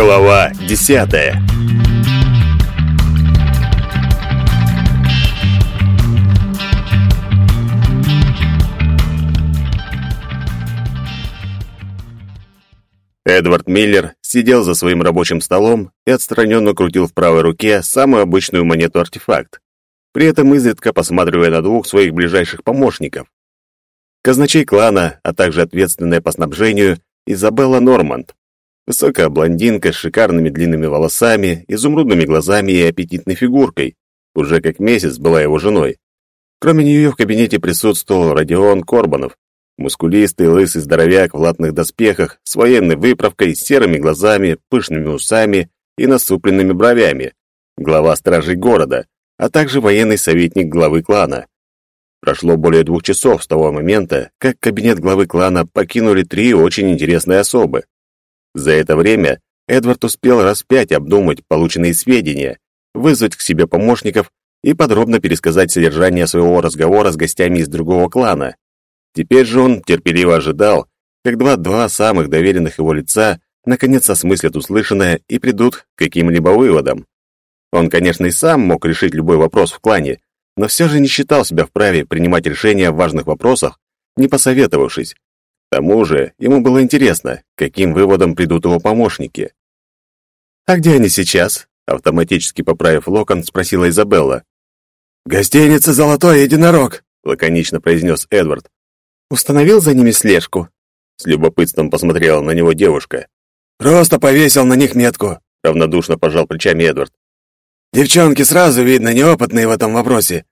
Глава десятая Эдвард Миллер сидел за своим рабочим столом и отстраненно крутил в правой руке самую обычную монету-артефакт, при этом изредка посматривая на двух своих ближайших помощников. Казначей клана, а также ответственная по снабжению Изабелла Норманд. Высокая блондинка с шикарными длинными волосами, изумрудными глазами и аппетитной фигуркой. Уже как месяц была его женой. Кроме нее в кабинете присутствовал Родион Корбанов, мускулистый лысый здоровяк в латных доспехах, с военной выправкой, серыми глазами, пышными усами и насупленными бровями, глава стражей города, а также военный советник главы клана. Прошло более двух часов с того момента, как кабинет главы клана покинули три очень интересные особы. За это время Эдвард успел раз пять обдумать полученные сведения, вызвать к себе помощников и подробно пересказать содержание своего разговора с гостями из другого клана. Теперь же он терпеливо ожидал, когда два самых доверенных его лица наконец осмыслят услышанное и придут к каким-либо выводам. Он, конечно, и сам мог решить любой вопрос в клане, но все же не считал себя вправе принимать решения в важных вопросах, не посоветовавшись. К тому же ему было интересно, каким выводом придут его помощники. «А где они сейчас?» — автоматически поправив локон, спросила Изабелла. «Гостиница «Золотой единорог», — лаконично произнес Эдвард. «Установил за ними слежку?» С любопытством посмотрела на него девушка. «Просто повесил на них метку», — равнодушно пожал плечами Эдвард. «Девчонки сразу видно неопытные в этом вопросе.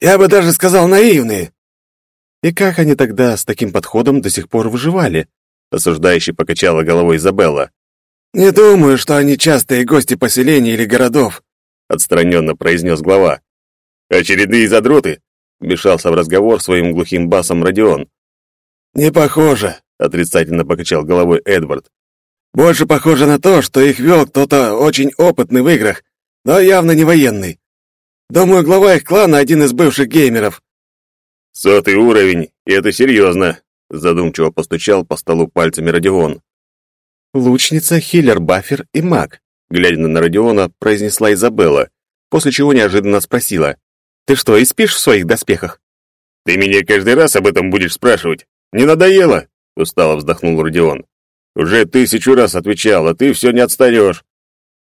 Я бы даже сказал наивные. И как они тогда с таким подходом до сих пор выживали? Осуждающе покачала головой Изабелла. Не думаю, что они частые гости поселений или городов, отстраненно произнес глава. Очередные задроты, вмешался в разговор своим глухим басом Родион. Не похоже, отрицательно покачал головой Эдвард. Больше похоже на то, что их вел кто-то очень опытный в играх, но явно не военный. Думаю, глава их клана один из бывших геймеров. «Сотый уровень, и это серьезно», — задумчиво постучал по столу пальцами Родион. «Лучница, хиллер, бафер и маг», — глядя на Родиона, произнесла Изабелла, после чего неожиданно спросила. «Ты что, и спишь в своих доспехах?» «Ты меня каждый раз об этом будешь спрашивать. Не надоело?» — устало вздохнул Родион. «Уже тысячу раз отвечал, а ты все не отстаешь».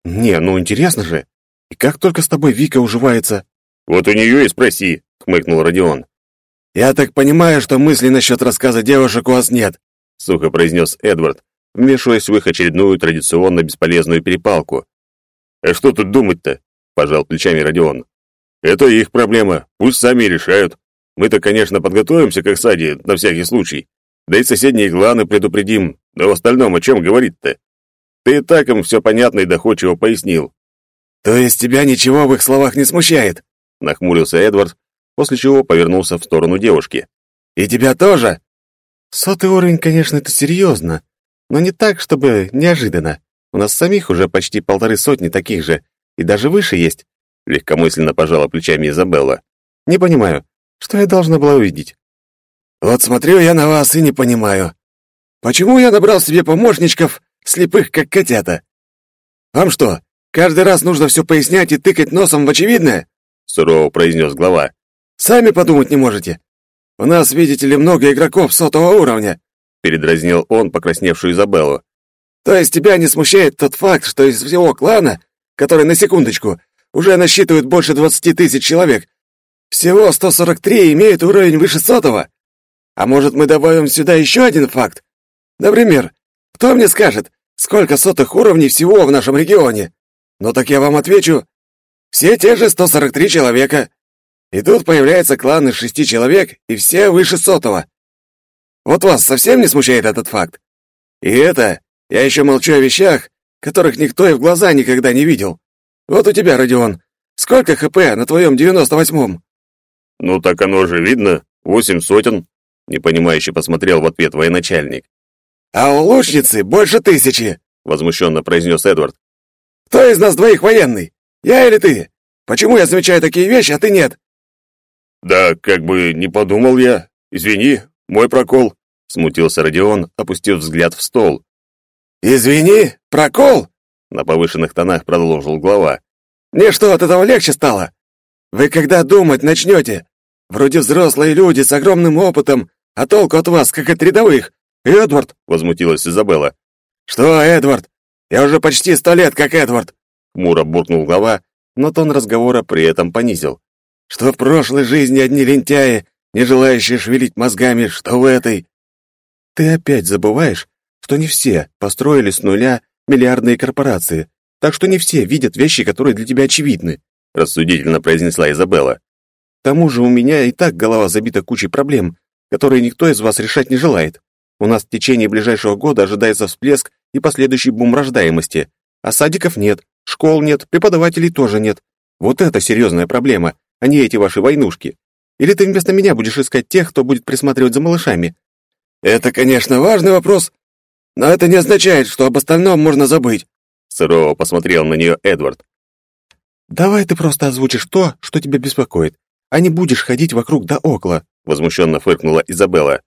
«Не, ну интересно же. И как только с тобой Вика уживается?» «Вот у нее и спроси», — хмыкнул Родион. «Я так понимаю, что мыслей насчет рассказа девушек у вас нет», — сухо произнес Эдвард, вмешиваясь в их очередную традиционно бесполезную перепалку. «А что тут думать-то?» — пожал плечами Родион. «Это их проблема, пусть сами решают. Мы-то, конечно, подготовимся к осаде на всякий случай. Да и соседние кланы предупредим, но в остальном о чем говорить-то? Ты и так им все понятно и доходчиво пояснил». «То есть тебя ничего в их словах не смущает?» — нахмурился Эдвард, после чего повернулся в сторону девушки. «И тебя тоже?» «Сотый уровень, конечно, это серьезно, но не так, чтобы неожиданно. У нас самих уже почти полторы сотни таких же, и даже выше есть», — легкомысленно пожала плечами Изабелла. «Не понимаю, что я должна была увидеть?» «Вот смотрю я на вас и не понимаю. Почему я набрал себе помощничков, слепых как котята? Вам что, каждый раз нужно все пояснять и тыкать носом в очевидное?» — сурово произнес глава. Сами подумать не можете. У нас, видите ли, много игроков сотого уровня, передразнил он покрасневшую Изабеллу. То есть тебя не смущает тот факт, что из всего клана, который на секундочку уже насчитывает больше двадцати тысяч человек, всего 143 имеют уровень выше сотого? А может, мы добавим сюда еще один факт? Например, кто мне скажет, сколько сотых уровней всего в нашем регионе? Ну так я вам отвечу. Все те же 143 человека. И тут появляется клан из шести человек, и все выше сотого. Вот вас совсем не смущает этот факт? И это, я еще молчу о вещах, которых никто и в глаза никогда не видел. Вот у тебя, Родион, сколько ХП на твоем девяносто восьмом? Ну так оно же видно, восемь сотен, непонимающе посмотрел в ответ военачальник. А у лучницы больше тысячи, возмущенно произнес Эдвард. Кто из нас двоих военный? Я или ты? Почему я замечаю такие вещи, а ты нет? «Да как бы не подумал я. Извини, мой прокол», — смутился Родион, опустив взгляд в стол. «Извини, прокол? на повышенных тонах продолжил глава. «Мне что, от этого легче стало? Вы когда думать начнете? Вроде взрослые люди с огромным опытом, а толку от вас, как от рядовых. Эдвард!» — возмутилась Изабелла. «Что, Эдвард? Я уже почти сто лет как Эдвард!» Хмуро буркнул глава, но тон разговора при этом понизил. «Что в прошлой жизни одни лентяи, не желающие шевелить мозгами, что в этой...» «Ты опять забываешь, что не все построили с нуля миллиардные корпорации, так что не все видят вещи, которые для тебя очевидны», рассудительно произнесла Изабелла. «К тому же у меня и так голова забита кучей проблем, которые никто из вас решать не желает. У нас в течение ближайшего года ожидается всплеск и последующий бум рождаемости, а садиков нет, школ нет, преподавателей тоже нет. Вот это серьезная проблема, а не эти ваши войнушки. Или ты вместо меня будешь искать тех, кто будет присматривать за малышами?» «Это, конечно, важный вопрос, но это не означает, что об остальном можно забыть. Сурово посмотрел на нее Эдвард. Давай ты просто озвучишь то, что тебя беспокоит, а не будешь ходить вокруг да около, возмущенно фыркнула Изабелла.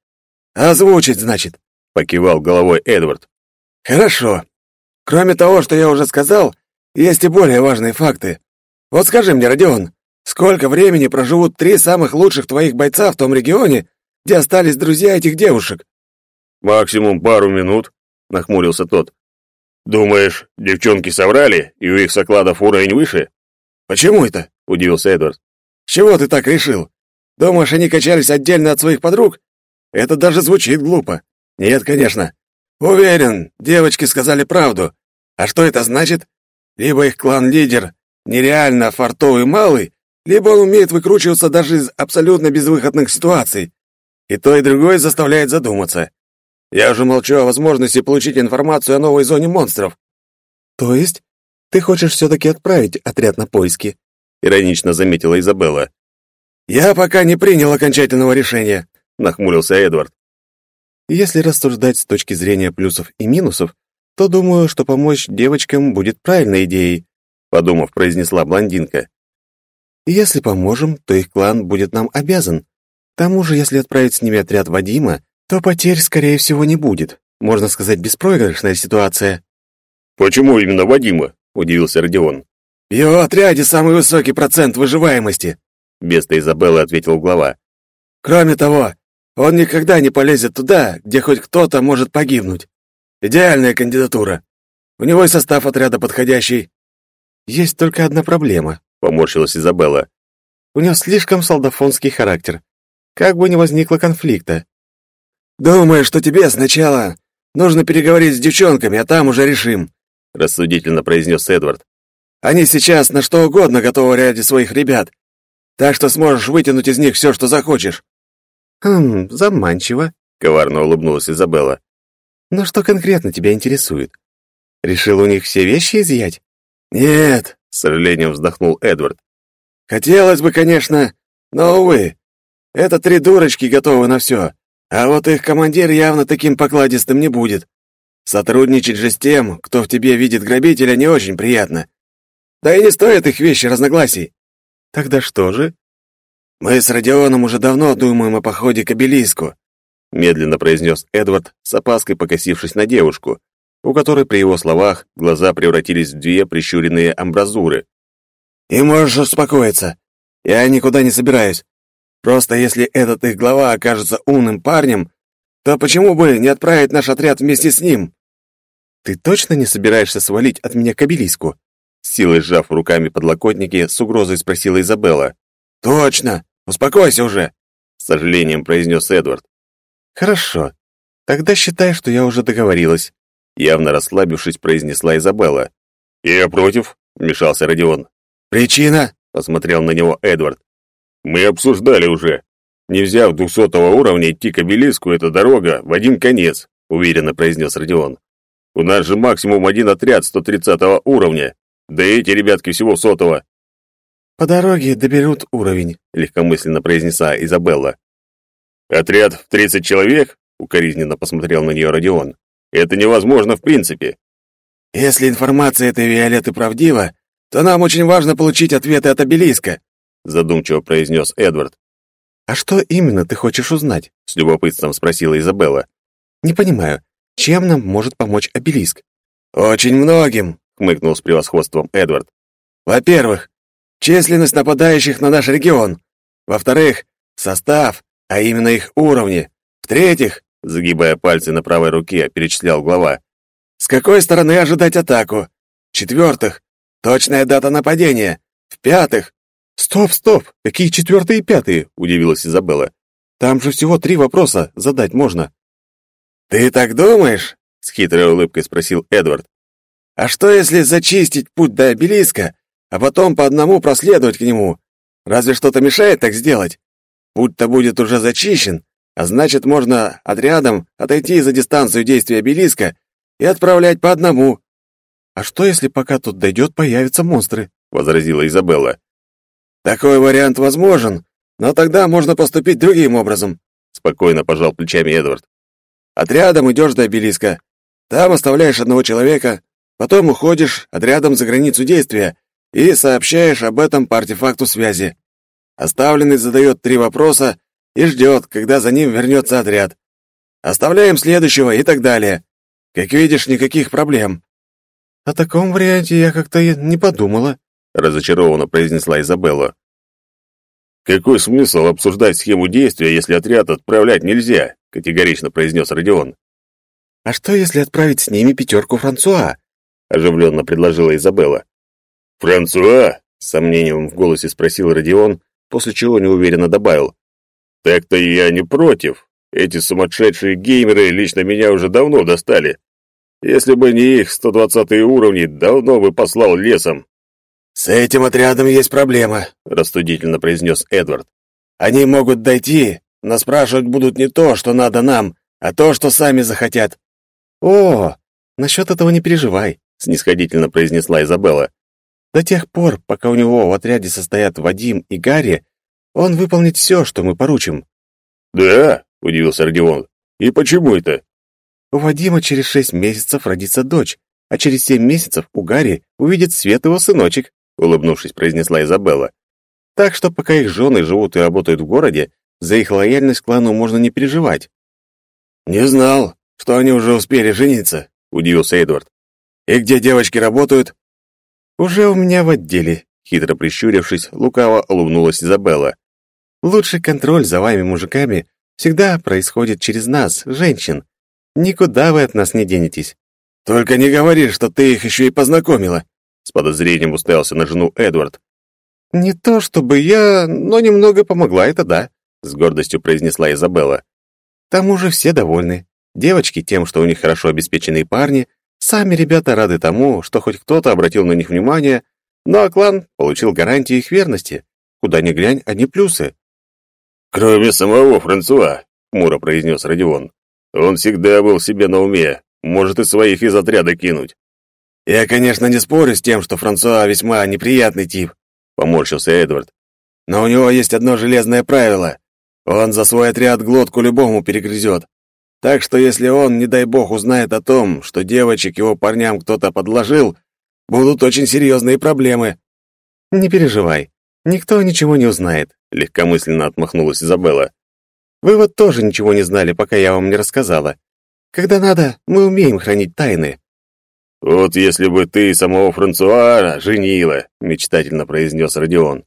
Озвучить, значит, покивал головой Эдвард. Хорошо. Кроме того, что я уже сказал, есть и более важные факты. Вот скажи мне, Родион, сколько времени проживут три самых лучших твоих бойца в том регионе, где остались друзья этих девушек? Максимум пару минут, нахмурился тот. Думаешь, девчонки соврали, и у их сокладов уровень выше? Почему это? удивился Эдвард. С чего ты так решил? Думаешь, они качались отдельно от своих подруг? Это даже звучит глупо. Нет, конечно. Уверен, девочки сказали правду. А что это значит? Либо их клан-лидер нереально фартовый малый, либо он умеет выкручиваться даже из абсолютно безвыходных ситуаций. И то, и другое заставляет задуматься. Я уже молчу о возможности получить информацию о новой зоне монстров. То есть ты хочешь все-таки отправить отряд на поиски? Иронично заметила Изабелла. Я пока не принял окончательного решения, нахмурился Эдвард. Если рассуждать с точки зрения плюсов и минусов, то думаю, что помочь девочкам будет правильной идеей, подумав, произнесла блондинка. Если поможем, то их клан будет нам обязан. К тому же, если отправить с ними отряд Вадима, то потерь, скорее всего, не будет. Можно сказать, беспроигрышная ситуация. «Почему именно Вадима?» — удивился Родион. «В его отряде самый высокий процент выживаемости», — вместо Изабеллы ответил глава. «Кроме того, он никогда не полезет туда, где хоть кто-то может погибнуть. Идеальная кандидатура. У него и состав отряда подходящий». «Есть только одна проблема», — поморщилась Изабелла. «У него слишком солдафонский характер. Как бы ни возникло конфликта, «Думаю, что тебе сначала нужно переговорить с девчонками, а там уже решим», — рассудительно произнес Эдвард. «Они сейчас на что угодно готовы ради своих ребят, так что сможешь вытянуть из них все, что захочешь». «Хм, заманчиво», — коварно улыбнулась Изабелла. «Но что конкретно тебя интересует? Решил у них все вещи изъять?» «Нет», — с сожалением вздохнул Эдвард. «Хотелось бы, конечно, но, увы, это три дурочки готовы на все. А вот их командир явно таким покладистым не будет. Сотрудничать же с тем, кто в тебе видит грабителя, не очень приятно. Да и не стоит их вещи разногласий. Тогда что же? Мы с Родионом уже давно думаем о походе к обелиску, медленно произнес Эдвард, с опаской покосившись на девушку, у которой при его словах глаза превратились в две прищуренные амбразуры. И можешь успокоиться. Я никуда не собираюсь. Просто если этот их глава окажется умным парнем, то почему бы не отправить наш отряд вместе с ним? Ты точно не собираешься свалить от меня к обелиску? силой сжав руками подлокотники, с угрозой спросила Изабелла. Точно! Успокойся уже, с сожалением произнес Эдвард. Хорошо. Тогда считай, что я уже договорилась, явно расслабившись, произнесла Изабелла. Я против, вмешался Родион. Причина? посмотрел на него Эдвард. Мы обсуждали уже. Не взяв двухсотого уровня, идти к обелиску — это дорога в один конец, уверенно произнес Родион. У нас же максимум один отряд 130 уровня, да и эти ребятки всего сотого. По дороге доберут уровень, легкомысленно произнесла Изабелла. Отряд в 30 человек? Укоризненно посмотрел на нее Родион. Это невозможно в принципе. Если информация этой Виолетты правдива, то нам очень важно получить ответы от обелиска, задумчиво произнес Эдвард. А что именно ты хочешь узнать? с любопытством спросила Изабелла. Не понимаю, чем нам может помочь обелиск? Очень многим, — хмыкнул с превосходством Эдвард. «Во-первых, численность нападающих на наш регион. Во-вторых, состав, а именно их уровни. В-третьих, загибая пальцы на правой руке, перечислял глава. С какой стороны ожидать атаку? В-четвертых, точная дата нападения. В-пятых... «Стоп, стоп! Какие четвертые и пятые?» — удивилась Изабелла. «Там же всего три вопроса задать можно». «Ты так думаешь?» — с хитрой улыбкой спросил Эдвард. «А что, если зачистить путь до обелиска, а потом по одному проследовать к нему? Разве что-то мешает так сделать? Путь-то будет уже зачищен, а значит, можно отрядом отойти за дистанцию действия обелиска и отправлять по одному. А что, если пока тут дойдет, появятся монстры? возразила Изабелла. Такой вариант возможен, но тогда можно поступить другим образом, спокойно пожал плечами Эдвард. Отрядом идешь до обелиска, там оставляешь одного человека, потом уходишь отрядом за границу действия и сообщаешь об этом по артефакту связи. Оставленный задает три вопроса и ждет, когда за ним вернется отряд. Оставляем следующего и так далее. Как видишь, никаких проблем. О таком варианте я как-то не подумала, разочарованно произнесла Изабелла. Какой смысл обсуждать схему действия, если отряд отправлять нельзя? категорично произнес Родион. А что, если отправить с ними пятерку Франсуа? оживленно предложила Изабелла. Франсуа? с сомнением в голосе спросил Родион, после чего неуверенно добавил: так-то я не против. Эти сумасшедшие геймеры лично меня уже давно достали. Если бы не их 120 уровни, давно бы послал лесом. «С этим отрядом есть проблема», — рассудительно произнес Эдвард. «Они могут дойти, но спрашивать будут не то, что надо нам, а то, что сами захотят». «О, насчет этого не переживай», — снисходительно произнесла Изабелла. «До тех пор, пока у него в отряде состоят Вадим и Гарри, он выполнит все, что мы поручим». «Да?» — удивился Родион. «И почему это?» «У Вадима через шесть месяцев родится дочь, а через семь месяцев у Гарри увидит свет его сыночек», — улыбнувшись, произнесла Изабелла. «Так что пока их жены живут и работают в городе, за их лояльность к клану можно не переживать». «Не знал, что они уже успели жениться», — удивился Эдвард. «И где девочки работают?» «Уже у меня в отделе», — хитро прищурившись, лукаво улыбнулась Изабелла. Лучший контроль за вами, мужиками, всегда происходит через нас, женщин. Никуда вы от нас не денетесь. Только не говори, что ты их еще и познакомила. С подозрением уставился на жену Эдвард. Не то чтобы я, но немного помогла, это да, с гордостью произнесла Изабелла. К тому же все довольны. Девочки тем, что у них хорошо обеспеченные парни, сами ребята рады тому, что хоть кто-то обратил на них внимание, ну а клан получил гарантии их верности. Куда ни глянь, одни плюсы. «Кроме самого Франсуа», — хмуро произнес Родион. «Он всегда был себе на уме, может и своих из отряда кинуть». «Я, конечно, не спорю с тем, что Франсуа весьма неприятный тип», — поморщился Эдвард. «Но у него есть одно железное правило. Он за свой отряд глотку любому перегрызет. Так что если он, не дай бог, узнает о том, что девочек его парням кто-то подложил, будут очень серьезные проблемы». «Не переживай, никто ничего не узнает легкомысленно отмахнулась Изабелла. Вы вот тоже ничего не знали, пока я вам не рассказала. Когда надо, мы умеем хранить тайны. Вот если бы ты самого Франсуа женила, мечтательно произнес Родион.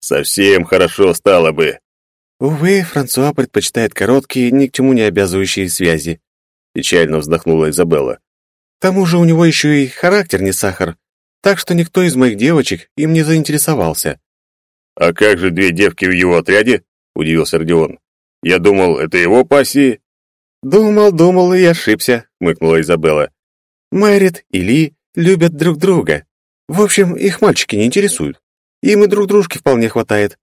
Совсем хорошо стало бы. Увы, Франсуа предпочитает короткие, ни к чему не обязывающие связи, печально вздохнула Изабелла. К тому же у него еще и характер не сахар, так что никто из моих девочек им не заинтересовался. «А как же две девки в его отряде?» — удивился Родион. «Я думал, это его пассии». «Думал, думал и ошибся», — мыкнула Изабелла. «Мэрит и Ли любят друг друга. В общем, их мальчики не интересуют. Им и друг дружки вполне хватает».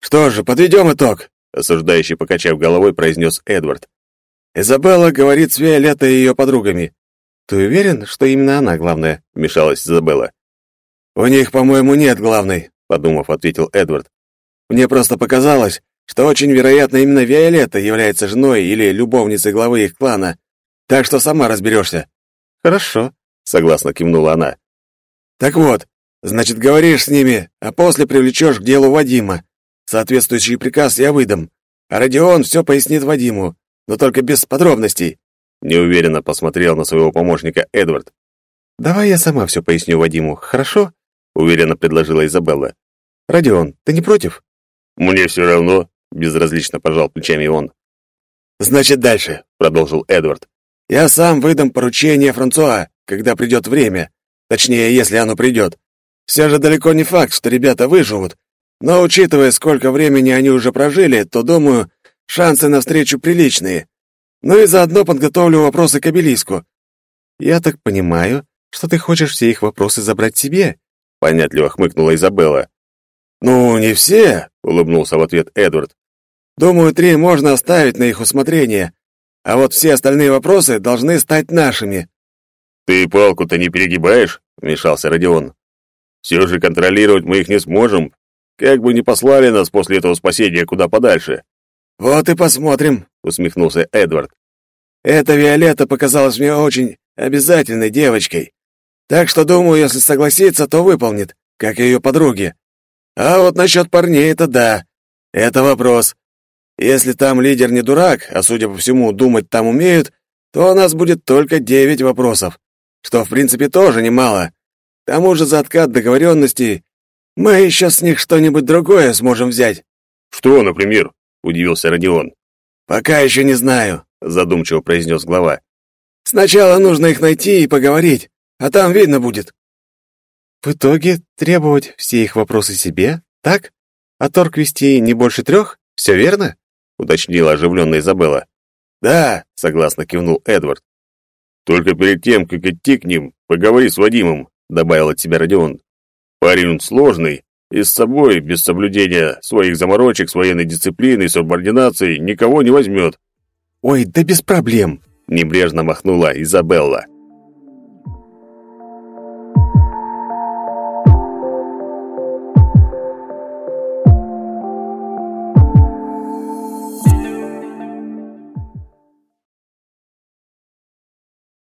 «Что же, подведем итог», — осуждающий, покачав головой, произнес Эдвард. «Изабелла говорит с Виолеттой и ее подругами». «Ты уверен, что именно она главная?» — вмешалась Изабелла. «У них, по-моему, нет главной подумав, ответил Эдвард. Мне просто показалось, что очень вероятно именно Виолетта является женой или любовницей главы их клана. Так что сама разберешься. Хорошо, согласно кивнула она. Так вот, значит, говоришь с ними, а после привлечешь к делу Вадима. Соответствующий приказ я выдам. А Родион все пояснит Вадиму, но только без подробностей. Неуверенно посмотрел на своего помощника Эдвард. давай я сама все поясню Вадиму, хорошо?» — уверенно предложила Изабелла. «Родион, ты не против?» «Мне все равно», — безразлично пожал плечами он. «Значит, дальше», — продолжил Эдвард. «Я сам выдам поручение Франсуа, когда придет время. Точнее, если оно придет. Все же далеко не факт, что ребята выживут. Но учитывая, сколько времени они уже прожили, то, думаю, шансы на встречу приличные. Ну и заодно подготовлю вопросы к обелиску». «Я так понимаю, что ты хочешь все их вопросы забрать себе?» — понятливо хмыкнула Изабелла. «Ну, не все», — улыбнулся в ответ Эдвард. «Думаю, три можно оставить на их усмотрение, а вот все остальные вопросы должны стать нашими». «Ты палку-то не перегибаешь?» — вмешался Родион. «Все же контролировать мы их не сможем. Как бы ни послали нас после этого спасения куда подальше». «Вот и посмотрим», — усмехнулся Эдвард. «Эта Виолетта показалась мне очень обязательной девочкой. Так что, думаю, если согласится, то выполнит, как и ее подруги. А вот насчет парней это да. Это вопрос. Если там лидер не дурак, а, судя по всему, думать там умеют, то у нас будет только девять вопросов, что, в принципе, тоже немало. К тому же за откат договоренностей мы еще с них что-нибудь другое сможем взять. «Что, например?» — удивился Родион. «Пока еще не знаю», — задумчиво произнес глава. «Сначала нужно их найти и поговорить, а там видно будет». В итоге требовать все их вопросы себе, так? А торг вести не больше трех? Все верно? Уточнила оживленная Изабелла. Да, согласно кивнул Эдвард. Только перед тем, как идти к ним, поговори с Вадимом, добавил от себя Родион. Парень он сложный, и с собой, без соблюдения своих заморочек с военной дисциплиной и субординацией, никого не возьмет. «Ой, да без проблем!» — небрежно махнула Изабелла.